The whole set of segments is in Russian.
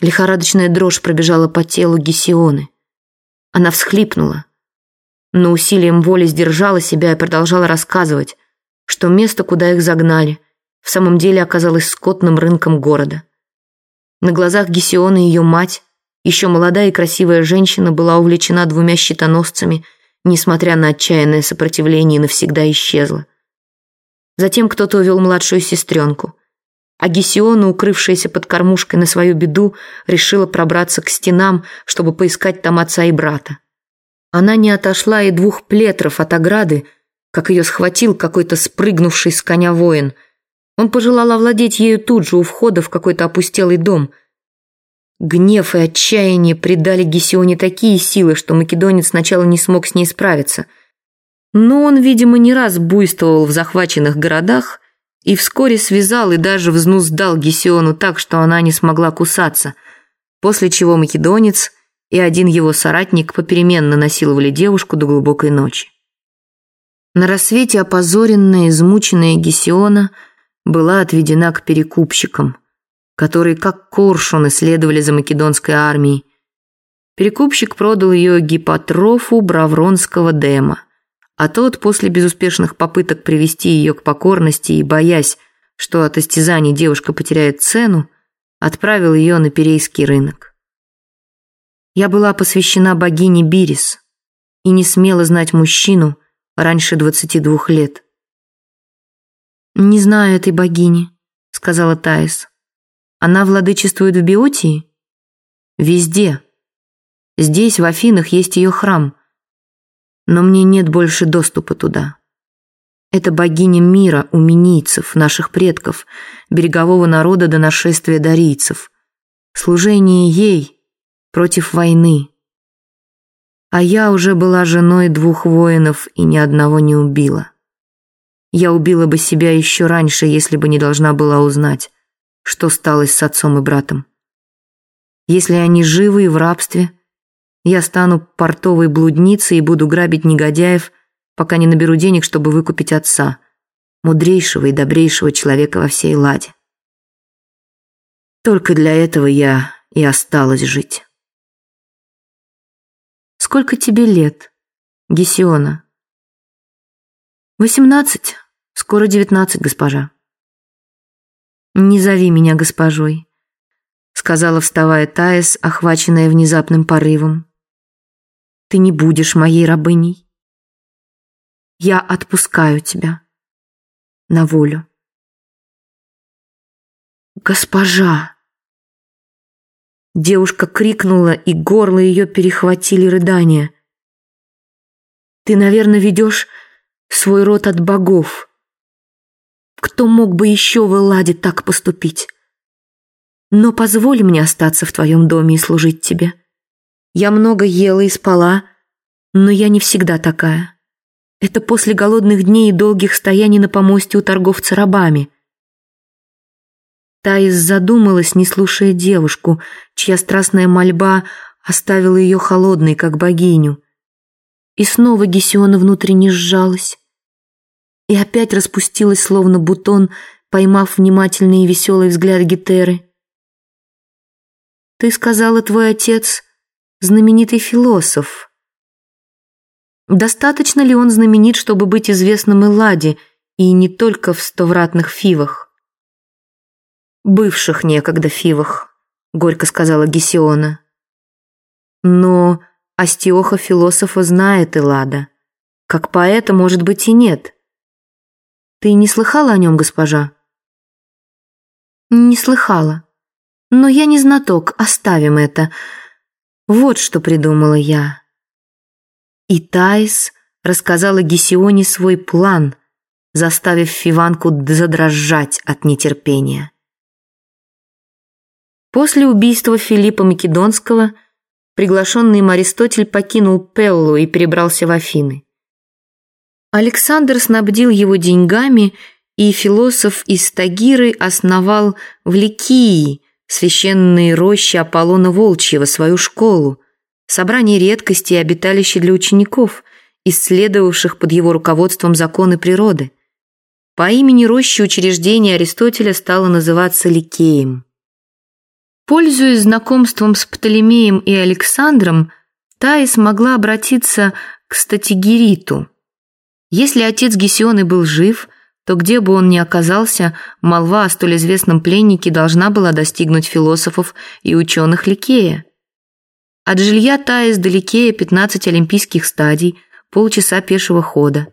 Лихорадочная дрожь пробежала по телу Гесионы. Она всхлипнула, но усилием воли сдержала себя и продолжала рассказывать, что место, куда их загнали, в самом деле оказалось скотным рынком города. На глазах Гесионы ее мать, еще молодая и красивая женщина, была увлечена двумя щитоносцами, несмотря на отчаянное сопротивление, навсегда исчезла. Затем кто-то увел младшую сестренку. А Гесиона, укрывшаяся под кормушкой на свою беду, решила пробраться к стенам, чтобы поискать там отца и брата. Она не отошла и двух плетров от ограды, как ее схватил какой-то спрыгнувший с коня воин. Он пожелал овладеть ею тут же у входа в какой-то опустелый дом. Гнев и отчаяние придали Гесионе такие силы, что македонец сначала не смог с ней справиться – но он, видимо, не раз буйствовал в захваченных городах и вскоре связал и даже взнуздал Гесиону так, что она не смогла кусаться, после чего македонец и один его соратник попеременно насиловали девушку до глубокой ночи. На рассвете опозоренная, измученная Гесиона была отведена к перекупщикам, которые как коршуны следовали за македонской армией. Перекупщик продал ее гипотрофу Бравронского дема – а тот, после безуспешных попыток привести ее к покорности и боясь, что от истязаний девушка потеряет цену, отправил ее на Перейский рынок. Я была посвящена богине Бирис и не смела знать мужчину раньше 22 лет. «Не знаю этой богини», — сказала Таис. «Она владычествует в Биотии?» «Везде. Здесь, в Афинах, есть ее храм — но мне нет больше доступа туда. Это богиня мира у минийцев, наших предков, берегового народа до нашествия дарийцев. Служение ей против войны. А я уже была женой двух воинов и ни одного не убила. Я убила бы себя еще раньше, если бы не должна была узнать, что стало с отцом и братом. Если они живы и в рабстве – я стану портовой блудницей и буду грабить негодяев, пока не наберу денег, чтобы выкупить отца, мудрейшего и добрейшего человека во всей ладе. Только для этого я и осталась жить. Сколько тебе лет, Гесиона? Восемнадцать, скоро девятнадцать, госпожа. Не зови меня госпожой, сказала, вставая Таис, охваченная внезапным порывом. Ты не будешь моей рабыней. Я отпускаю тебя на волю. Госпожа! Девушка крикнула, и горло ее перехватили рыдания. Ты, наверное, ведешь свой род от богов. Кто мог бы еще в Элладе так поступить? Но позволь мне остаться в твоем доме и служить тебе. Я много ела и спала, но я не всегда такая. Это после голодных дней и долгих стояний на помосте у торговца рабами. Таис задумалась, не слушая девушку, чья страстная мольба оставила ее холодной, как богиню. И снова Гесиона внутренне сжалась. И опять распустилась, словно бутон, поймав внимательный и веселый взгляд Гетеры. «Ты сказала, твой отец знаменитый философ. Достаточно ли он знаменит, чтобы быть известным Элладе, и не только в стовратных фивах? «Бывших некогда фивах», — горько сказала Гесиона. «Но Астиоха философа знает Эллада. Как поэта, может быть, и нет. Ты не слыхала о нем, госпожа?» «Не слыхала. Но я не знаток, оставим это. Вот что придумала я. И Таис рассказала Гесионе свой план, заставив Фиванку задрожать от нетерпения. После убийства Филиппа Македонского приглашенный им Аристотель покинул Пеллу и перебрался в Афины. Александр снабдил его деньгами, и философ из Тагиры основал в Ликии священные рощи Аполлона Волчьего, свою школу, собрание редкостей и обиталище для учеников, исследовавших под его руководством законы природы. По имени рощи учреждения Аристотеля стало называться Ликеем. Пользуясь знакомством с Птолемеем и Александром, Таис могла обратиться к Статигериту. Если отец Гесионы был жив, то где бы он ни оказался, молва о столь известном пленнике должна была достигнуть философов и ученых Ликея. От жилья Таис до Ликея 15 олимпийских стадий, полчаса пешего хода.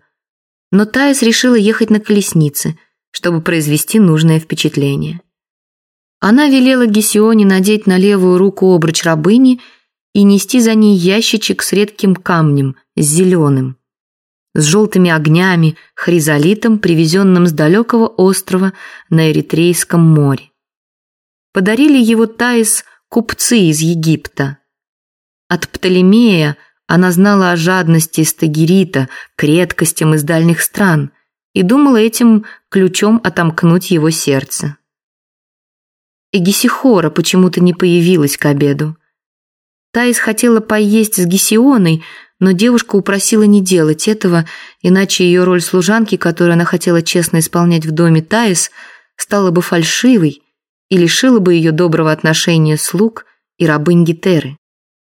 Но Таис решила ехать на колеснице, чтобы произвести нужное впечатление. Она велела Гесионе надеть на левую руку обруч рабыни и нести за ней ящичек с редким камнем, с зеленым, с желтыми огнями, хризолитом, привезенным с далекого острова на Эритрейском море. Подарили его Таис купцы из Египта. От Птолемея она знала о жадности Стагирита к редкостям из дальних стран и думала этим ключом отомкнуть его сердце. Эгисихора почему-то не появилась к обеду. Таис хотела поесть с Гесионой, но девушка упросила не делать этого, иначе ее роль служанки, которую она хотела честно исполнять в доме Таис, стала бы фальшивой и лишила бы ее доброго отношения слуг и рабынь Гетеры.